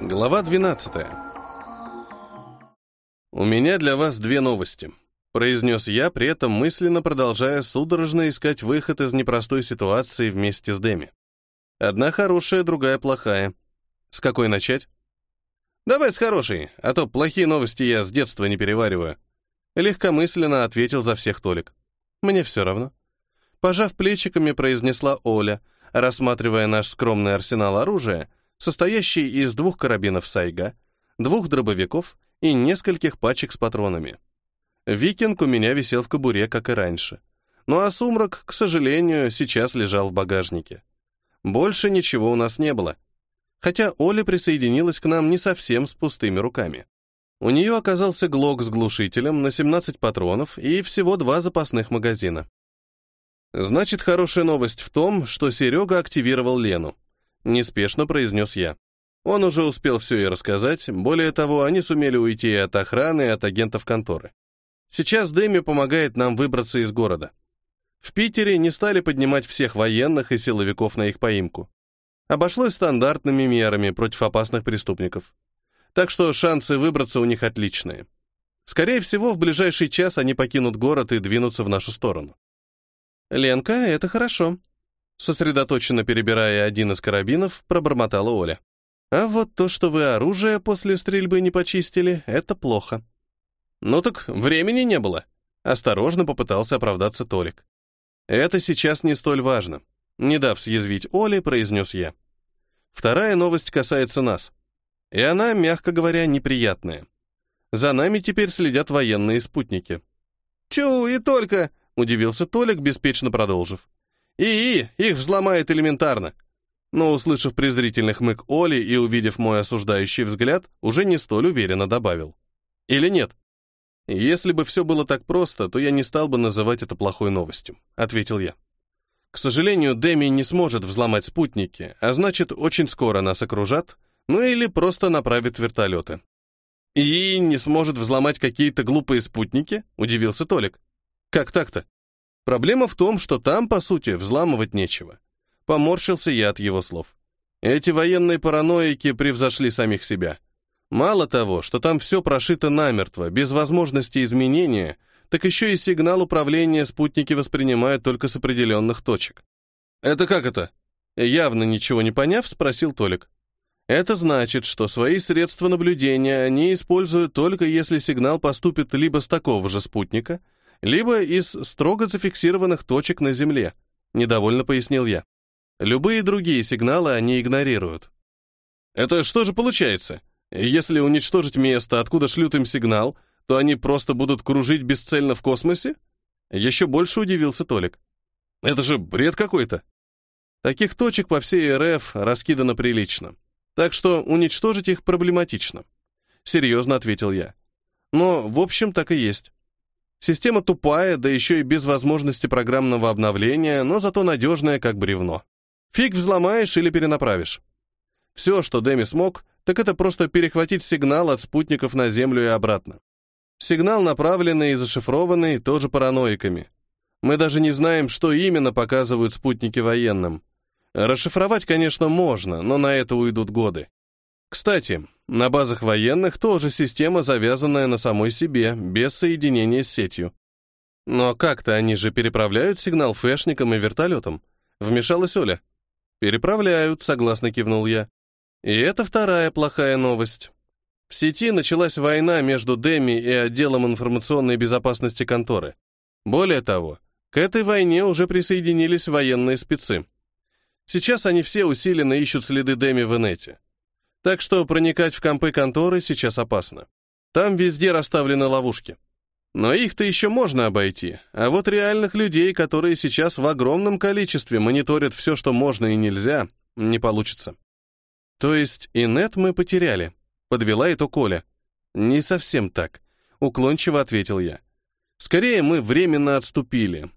Глава 12. «У меня для вас две новости», — произнес я, при этом мысленно продолжая судорожно искать выход из непростой ситуации вместе с Дэми. Одна хорошая, другая плохая. С какой начать? «Давай с хорошей, а то плохие новости я с детства не перевариваю», — легкомысленно ответил за всех Толик. «Мне все равно». Пожав плечиками, произнесла Оля, рассматривая наш скромный арсенал оружия — состоящий из двух карабинов «Сайга», двух дробовиков и нескольких пачек с патронами. Викинг у меня висел в кобуре, как и раньше. Ну а сумрак, к сожалению, сейчас лежал в багажнике. Больше ничего у нас не было. Хотя Оля присоединилась к нам не совсем с пустыми руками. У нее оказался глок с глушителем на 17 патронов и всего два запасных магазина. Значит, хорошая новость в том, что Серега активировал Лену. Неспешно произнес я. Он уже успел все и рассказать, более того, они сумели уйти от охраны, и от агентов конторы. Сейчас Дэми помогает нам выбраться из города. В Питере не стали поднимать всех военных и силовиков на их поимку. Обошлось стандартными мерами против опасных преступников. Так что шансы выбраться у них отличные. Скорее всего, в ближайший час они покинут город и двинутся в нашу сторону. «Ленка, это хорошо», Сосредоточенно перебирая один из карабинов, пробормотала Оля. А вот то, что вы оружие после стрельбы не почистили, это плохо. Ну так времени не было. Осторожно попытался оправдаться Толик. Это сейчас не столь важно. Не дав съязвить Оле, произнес я. Вторая новость касается нас. И она, мягко говоря, неприятная. За нами теперь следят военные спутники. «Тю, и только!» — удивился Толик, беспечно продолжив. ИИ их взломает элементарно. Но, услышав презрительный хмык Оли и увидев мой осуждающий взгляд, уже не столь уверенно добавил. Или нет? Если бы все было так просто, то я не стал бы называть это плохой новостью, ответил я. К сожалению, Деми не сможет взломать спутники, а значит, очень скоро нас окружат, ну или просто направят вертолеты. И не сможет взломать какие-то глупые спутники? Удивился Толик. Как так-то? Проблема в том, что там, по сути, взламывать нечего. Поморщился я от его слов. Эти военные параноики превзошли самих себя. Мало того, что там все прошито намертво, без возможности изменения, так еще и сигнал управления спутники воспринимают только с определенных точек. «Это как это?» Явно ничего не поняв, спросил Толик. Это значит, что свои средства наблюдения они используют только если сигнал поступит либо с такого же спутника, либо из строго зафиксированных точек на Земле, недовольно пояснил я. Любые другие сигналы они игнорируют. Это что же получается? Если уничтожить место, откуда шлют им сигнал, то они просто будут кружить бесцельно в космосе? Еще больше удивился Толик. Это же бред какой-то. Таких точек по всей РФ раскидано прилично. Так что уничтожить их проблематично. Серьезно ответил я. Но, в общем, так и есть. Система тупая, да еще и без возможности программного обновления, но зато надежная, как бревно. Фиг взломаешь или перенаправишь. Все, что Дэми смог, так это просто перехватить сигнал от спутников на Землю и обратно. Сигнал направленный и зашифрованный, тоже параноиками. Мы даже не знаем, что именно показывают спутники военным. Расшифровать, конечно, можно, но на это уйдут годы. Кстати, на базах военных тоже система, завязанная на самой себе, без соединения с сетью. Но как-то они же переправляют сигнал фэшникам и вертолетам. Вмешалась Оля. «Переправляют», — согласно кивнул я. И это вторая плохая новость. В сети началась война между Деми и отделом информационной безопасности конторы. Более того, к этой войне уже присоединились военные спецы. Сейчас они все усиленно ищут следы Деми в инете. Так что проникать в компы конторы сейчас опасно. Там везде расставлены ловушки. Но их-то еще можно обойти, а вот реальных людей, которые сейчас в огромном количестве мониторят все, что можно и нельзя, не получится. То есть и нет мы потеряли, подвела это Коля. Не совсем так, уклончиво ответил я. Скорее мы временно отступили.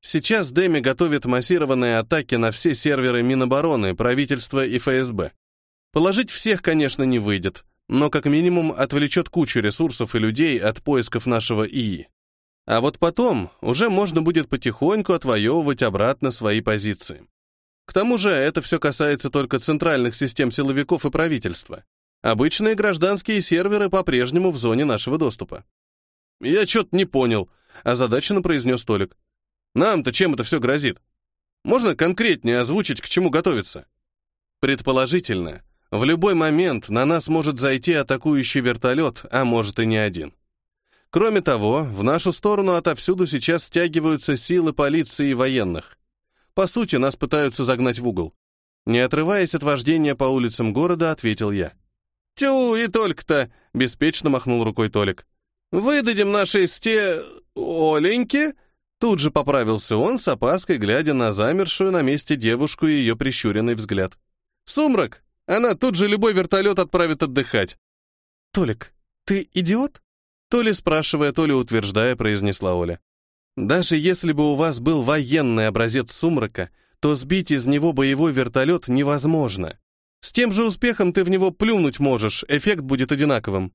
Сейчас Дэми готовит массированные атаки на все серверы Минобороны, правительства и ФСБ. Положить всех, конечно, не выйдет, но как минимум отвлечет кучу ресурсов и людей от поисков нашего ИИ. А вот потом уже можно будет потихоньку отвоевывать обратно свои позиции. К тому же это все касается только центральных систем силовиков и правительства. Обычные гражданские серверы по-прежнему в зоне нашего доступа. «Я что-то не понял», — озадаченно произнес Толик. «Нам-то чем это все грозит? Можно конкретнее озвучить, к чему готовиться?» «Предположительно, в любой момент на нас может зайти атакующий вертолет, а может и не один. Кроме того, в нашу сторону отовсюду сейчас стягиваются силы полиции и военных. По сути, нас пытаются загнать в угол. Не отрываясь от вождения по улицам города, ответил я. «Тю, и только-то!» — беспечно махнул рукой Толик. «Выдадим нашей сте... Оленьке?» Тут же поправился он с опаской, глядя на замершую на месте девушку и ее прищуренный взгляд. «Сумрак! Она тут же любой вертолет отправит отдыхать!» «Толик, ты идиот?» То ли спрашивая, то ли утверждая, произнесла Оля. «Даже если бы у вас был военный образец сумрака, то сбить из него боевой вертолет невозможно. С тем же успехом ты в него плюнуть можешь, эффект будет одинаковым.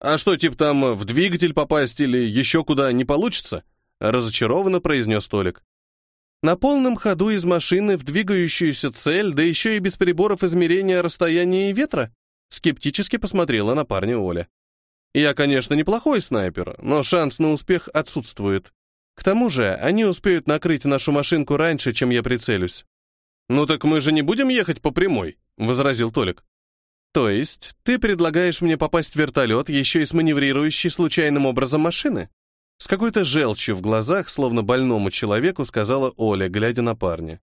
А что, типа там в двигатель попасть или еще куда не получится? Разочарованно произнес Толик. На полном ходу из машины в двигающуюся цель, да еще и без приборов измерения расстояния и ветра? Скептически посмотрела на парня Оля. Я, конечно, неплохой снайпер, но шанс на успех отсутствует. К тому же, они успеют накрыть нашу машинку раньше, чем я прицелюсь. «Ну так мы же не будем ехать по прямой», — возразил Толик. «То есть ты предлагаешь мне попасть в вертолет, еще и с маневрирующей случайным образом машины?» С какой-то желчью в глазах, словно больному человеку, сказала Оля, глядя на парня.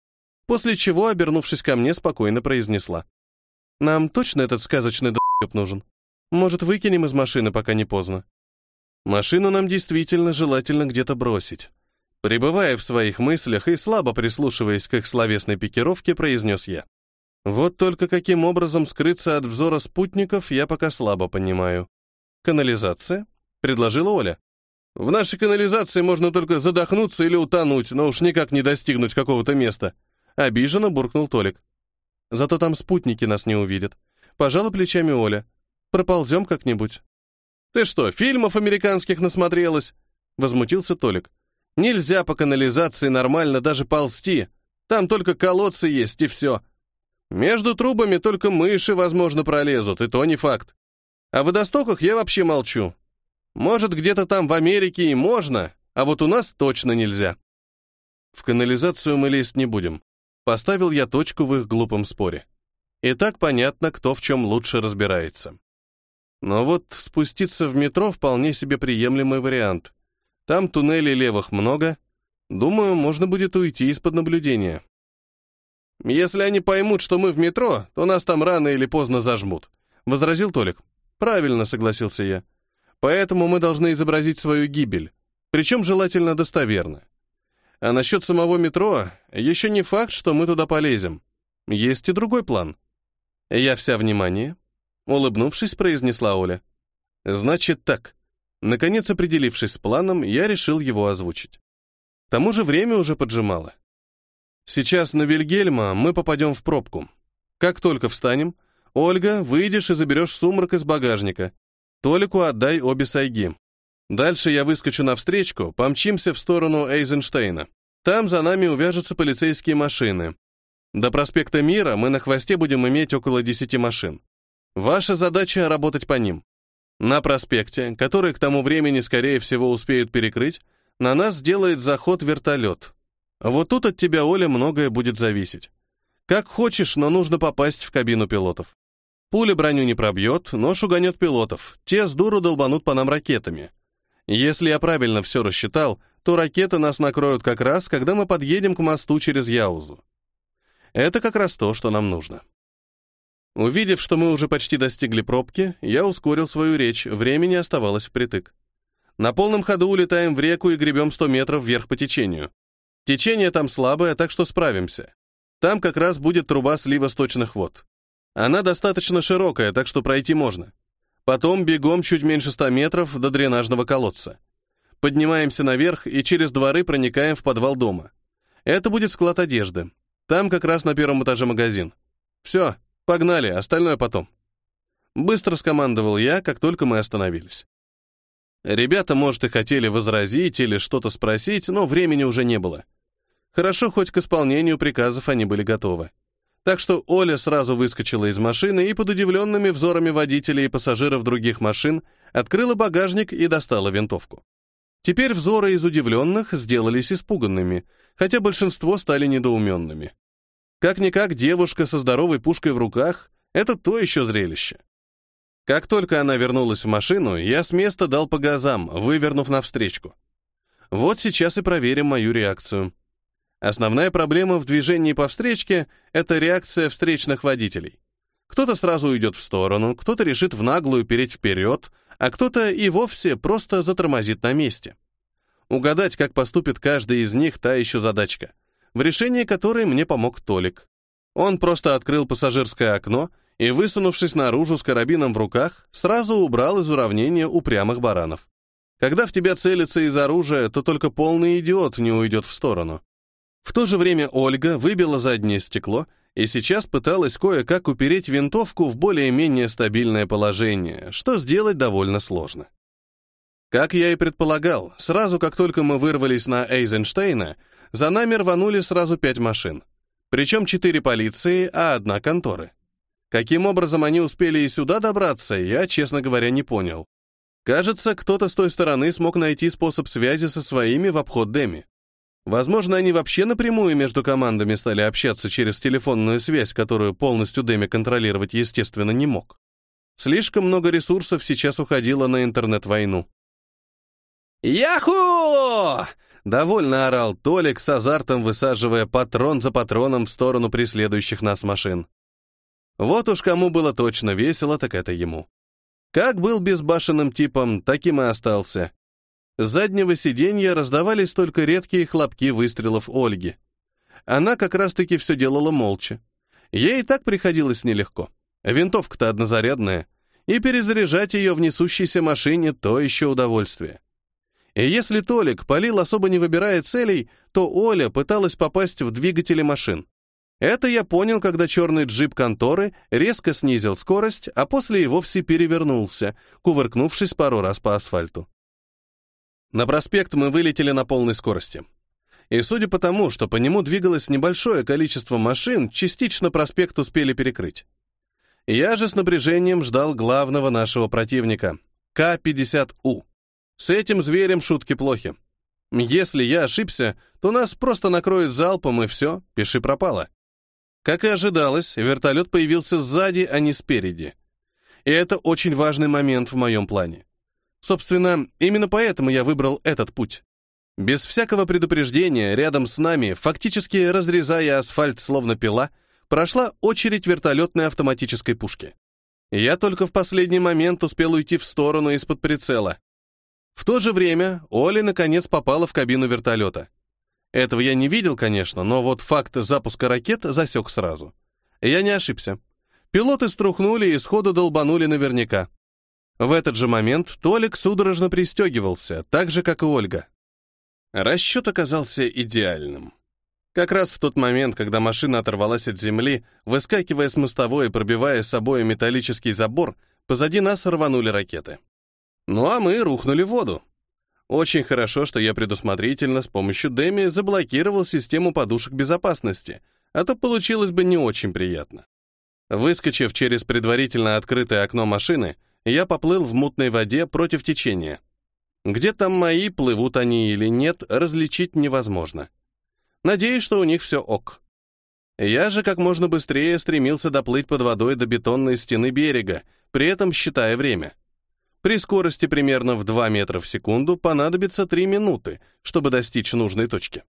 После чего, обернувшись ко мне, спокойно произнесла. «Нам точно этот сказочный д***еб нужен? Может, выкинем из машины, пока не поздно?» Машину нам действительно желательно где-то бросить. Пребывая в своих мыслях и слабо прислушиваясь к их словесной пикировке, произнес я. Вот только каким образом скрыться от взора спутников, я пока слабо понимаю. «Канализация?» — предложила Оля. «В нашей канализации можно только задохнуться или утонуть, но уж никак не достигнуть какого-то места». Обиженно буркнул Толик. «Зато там спутники нас не увидят». Пожала плечами Оля. «Проползем как-нибудь». «Ты что, фильмов американских насмотрелась?» Возмутился Толик. «Нельзя по канализации нормально даже ползти. Там только колодцы есть, и все. Между трубами только мыши, возможно, пролезут, и то не факт. О водостоках я вообще молчу. Может, где-то там в Америке и можно, а вот у нас точно нельзя». В канализацию мы лезть не будем. Поставил я точку в их глупом споре. И так понятно, кто в чем лучше разбирается. Но вот спуститься в метро вполне себе приемлемый вариант. Там туннелей левых много. Думаю, можно будет уйти из-под наблюдения. «Если они поймут, что мы в метро, то нас там рано или поздно зажмут», — возразил Толик. «Правильно», — согласился я. «Поэтому мы должны изобразить свою гибель, причем желательно достоверно. А насчет самого метро, еще не факт, что мы туда полезем. Есть и другой план. Я вся внимание, Улыбнувшись, произнесла Оля. «Значит так». Наконец, определившись с планом, я решил его озвучить. К тому же время уже поджимало. Сейчас на Вильгельма мы попадем в пробку. Как только встанем, Ольга, выйдешь и заберешь сумрак из багажника. Толику отдай обе сайги. Дальше я выскочу навстречку, помчимся в сторону Эйзенштейна. Там за нами увяжутся полицейские машины. До проспекта Мира мы на хвосте будем иметь около 10 машин. Ваша задача — работать по ним. На проспекте, который к тому времени, скорее всего, успеют перекрыть, на нас сделает заход вертолет. Вот тут от тебя, Оля, многое будет зависеть. Как хочешь, но нужно попасть в кабину пилотов. Пуля броню не пробьет, но шуганет пилотов. Те с дуру долбанут по нам ракетами. Если я правильно все рассчитал, то ракеты нас накроют как раз, когда мы подъедем к мосту через Яузу. Это как раз то, что нам нужно. Увидев, что мы уже почти достигли пробки, я ускорил свою речь, времени оставалось впритык. На полном ходу улетаем в реку и гребем 100 метров вверх по течению. Течение там слабое, так что справимся. Там как раз будет труба слива сточных вод. Она достаточно широкая, так что пройти можно. Потом бегом чуть меньше 100 метров до дренажного колодца. Поднимаемся наверх и через дворы проникаем в подвал дома. Это будет склад одежды. Там как раз на первом этаже магазин. Все, Погнали, остальное потом. Быстро скомандовал я, как только мы остановились. Ребята, может, и хотели возразить или что-то спросить, но времени уже не было. Хорошо, хоть к исполнению приказов они были готовы. Так что Оля сразу выскочила из машины и под удивленными взорами водителей и пассажиров других машин открыла багажник и достала винтовку. Теперь взоры из удивленных сделались испуганными, хотя большинство стали недоуменными. Как-никак девушка со здоровой пушкой в руках — это то еще зрелище. Как только она вернулась в машину, я с места дал по газам, вывернув навстречку. Вот сейчас и проверим мою реакцию. Основная проблема в движении по встречке — это реакция встречных водителей. Кто-то сразу уйдет в сторону, кто-то решит в наглую переть вперед, а кто-то и вовсе просто затормозит на месте. Угадать, как поступит каждый из них, та еще задачка, в решении которой мне помог Толик. Он просто открыл пассажирское окно и, высунувшись наружу с карабином в руках, сразу убрал из уравнения упрямых баранов. Когда в тебя целится из оружия, то только полный идиот не уйдет в сторону. В то же время Ольга выбила заднее стекло и сейчас пыталась кое-как упереть винтовку в более-менее стабильное положение, что сделать довольно сложно. Как я и предполагал, сразу как только мы вырвались на Эйзенштейна, за нами рванули сразу пять машин. Причем четыре полиции, а одна конторы. Каким образом они успели и сюда добраться, я, честно говоря, не понял. Кажется, кто-то с той стороны смог найти способ связи со своими в обход Деми. Возможно, они вообще напрямую между командами стали общаться через телефонную связь, которую полностью Дэми контролировать, естественно, не мог. Слишком много ресурсов сейчас уходило на интернет-войну. «Яху!» — довольно орал Толик с азартом, высаживая патрон за патроном в сторону преследующих нас машин. Вот уж кому было точно весело, так это ему. Как был безбашенным типом, таким и остался. С заднего сиденья раздавались только редкие хлопки выстрелов Ольги. Она как раз-таки все делала молча. Ей и так приходилось нелегко. Винтовка-то однозарядная, и перезаряжать ее в несущейся машине — то еще удовольствие. И если Толик палил особо не выбирая целей, то Оля пыталась попасть в двигатели машин. Это я понял, когда черный джип конторы резко снизил скорость, а после и вовсе перевернулся, кувыркнувшись пару раз по асфальту. На проспект мы вылетели на полной скорости. И судя по тому, что по нему двигалось небольшое количество машин, частично проспект успели перекрыть. Я же с напряжением ждал главного нашего противника — К-50У. С этим зверем шутки плохи. Если я ошибся, то нас просто накроют залпом, и все, пиши пропало. Как и ожидалось, вертолет появился сзади, а не спереди. И это очень важный момент в моем плане. Собственно, именно поэтому я выбрал этот путь. Без всякого предупреждения, рядом с нами, фактически разрезая асфальт словно пила, прошла очередь вертолетной автоматической пушки. Я только в последний момент успел уйти в сторону из-под прицела. В то же время Оля наконец попала в кабину вертолета. Этого я не видел, конечно, но вот факт запуска ракет засек сразу. Я не ошибся. Пилоты струхнули и сходу долбанули наверняка. В этот же момент Толик судорожно пристегивался, так же, как и Ольга. Расчет оказался идеальным. Как раз в тот момент, когда машина оторвалась от земли, выскакивая с мостовой и пробивая с собой металлический забор, позади нас рванули ракеты. Ну а мы рухнули в воду. Очень хорошо, что я предусмотрительно с помощью Деми заблокировал систему подушек безопасности, а то получилось бы не очень приятно. Выскочив через предварительно открытое окно машины, я поплыл в мутной воде против течения. Где там мои, плывут они или нет, различить невозможно. Надеюсь, что у них все ок. Я же как можно быстрее стремился доплыть под водой до бетонной стены берега, при этом считая время. При скорости примерно в 2 метра в секунду понадобится 3 минуты, чтобы достичь нужной точки.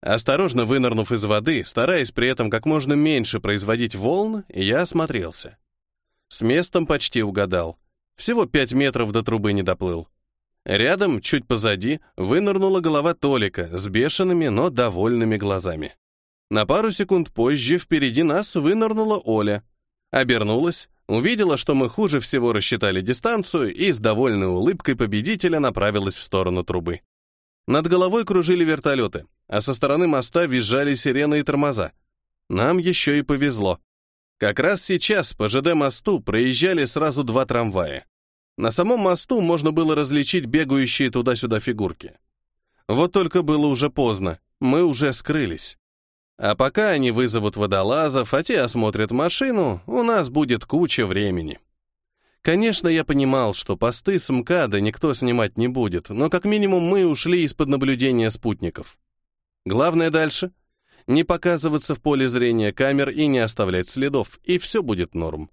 Осторожно вынырнув из воды, стараясь при этом как можно меньше производить волн, я осмотрелся. С местом почти угадал. Всего пять метров до трубы не доплыл. Рядом, чуть позади, вынырнула голова Толика с бешеными, но довольными глазами. На пару секунд позже впереди нас вынырнула Оля. Обернулась, увидела, что мы хуже всего рассчитали дистанцию и с довольной улыбкой победителя направилась в сторону трубы. Над головой кружили вертолеты, а со стороны моста визжали сирены и тормоза. Нам еще и повезло. Как раз сейчас по ЖД-мосту проезжали сразу два трамвая. На самом мосту можно было различить бегающие туда-сюда фигурки. Вот только было уже поздно, мы уже скрылись. А пока они вызовут водолазов, а те осмотрят машину, у нас будет куча времени. Конечно, я понимал, что посты с МКАДа никто снимать не будет, но как минимум мы ушли из-под наблюдения спутников. Главное дальше — не показываться в поле зрения камер и не оставлять следов, и все будет норм.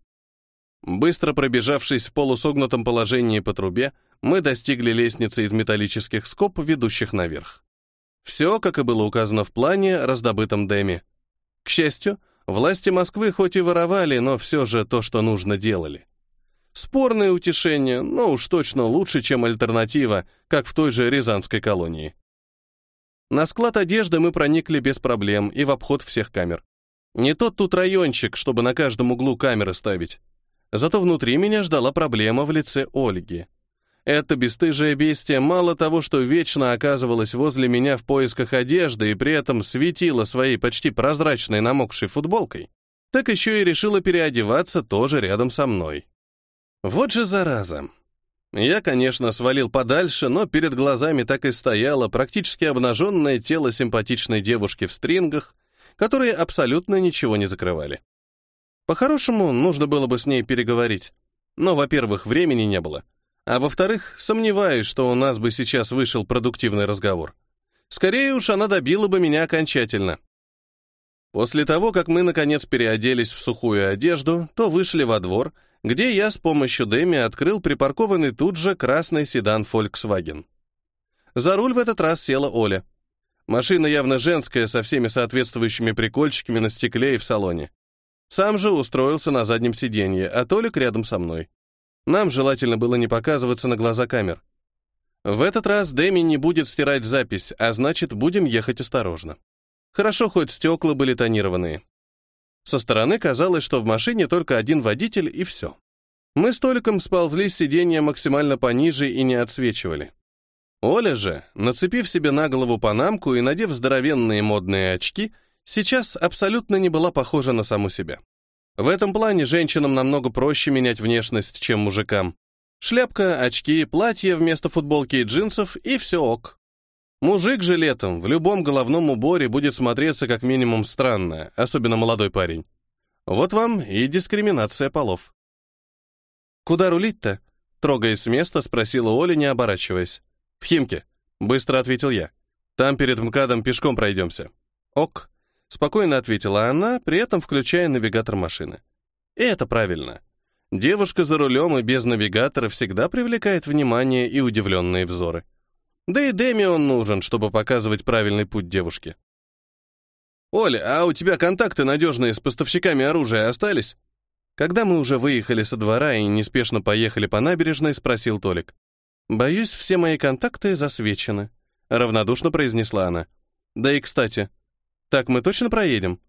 Быстро пробежавшись в полусогнутом положении по трубе, мы достигли лестницы из металлических скоб, ведущих наверх. Все, как и было указано в плане, раздобытом Дэми. К счастью, власти Москвы хоть и воровали, но все же то, что нужно, делали. Спорное утешение, но уж точно лучше, чем альтернатива, как в той же Рязанской колонии. На склад одежды мы проникли без проблем и в обход всех камер. Не тот тут райончик, чтобы на каждом углу камеры ставить. Зато внутри меня ждала проблема в лице Ольги. Это бесстыжее бестие мало того, что вечно оказывалось возле меня в поисках одежды и при этом светило своей почти прозрачной намокшей футболкой, так еще и решила переодеваться тоже рядом со мной. Вот же зараза. Я, конечно, свалил подальше, но перед глазами так и стояло практически обнаженное тело симпатичной девушки в стрингах, которые абсолютно ничего не закрывали. По-хорошему, нужно было бы с ней переговорить. Но, во-первых, времени не было. А во-вторых, сомневаюсь, что у нас бы сейчас вышел продуктивный разговор. Скорее уж, она добила бы меня окончательно. После того, как мы, наконец, переоделись в сухую одежду, то вышли во двор, где я с помощью Дэми открыл припаркованный тут же красный седан Volkswagen. За руль в этот раз села Оля. Машина явно женская, со всеми соответствующими прикольчиками на стекле и в салоне. Сам же устроился на заднем сиденье, а Толик рядом со мной. Нам желательно было не показываться на глаза камер. В этот раз Дэми не будет стирать запись, а значит, будем ехать осторожно. Хорошо, хоть стекла были тонированные. Со стороны казалось, что в машине только один водитель и все. Мы с Толиком сползли с сиденья максимально пониже и не отсвечивали. Оля же, нацепив себе на голову панамку и надев здоровенные модные очки, сейчас абсолютно не была похожа на саму себя. В этом плане женщинам намного проще менять внешность, чем мужикам. Шляпка, очки, платье вместо футболки и джинсов, и все ок. Мужик же летом в любом головном уборе будет смотреться как минимум странно, особенно молодой парень. Вот вам и дискриминация полов. «Куда рулить-то?» Трогаясь с места, спросила Оля, не оборачиваясь. «В Химке», — быстро ответил я. «Там перед МКАДом пешком пройдемся». «Ок», Спокойно ответила она, при этом включая навигатор машины. И это правильно. Девушка за рулем и без навигатора всегда привлекает внимание и удивленные взоры. Да и Дэми он нужен, чтобы показывать правильный путь девушке. «Оля, а у тебя контакты надежные с поставщиками оружия остались?» Когда мы уже выехали со двора и неспешно поехали по набережной, спросил Толик. «Боюсь, все мои контакты засвечены», — равнодушно произнесла она. «Да и, кстати, «Так мы точно проедем?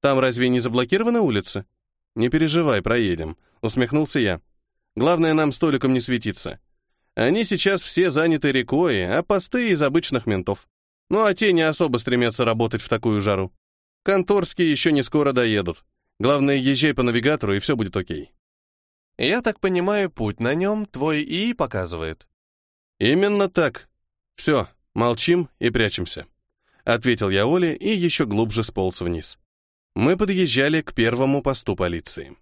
Там разве не заблокированы улицы?» «Не переживай, проедем», — усмехнулся я. «Главное, нам столиком не светиться. Они сейчас все заняты рекой, а посты из обычных ментов. Ну а те не особо стремятся работать в такую жару. Конторские еще не скоро доедут. Главное, езжай по навигатору, и все будет окей». «Я так понимаю, путь на нем твой ИИ показывает». «Именно так. Все, молчим и прячемся». Ответил я Оле и еще глубже сполз вниз. Мы подъезжали к первому посту полиции.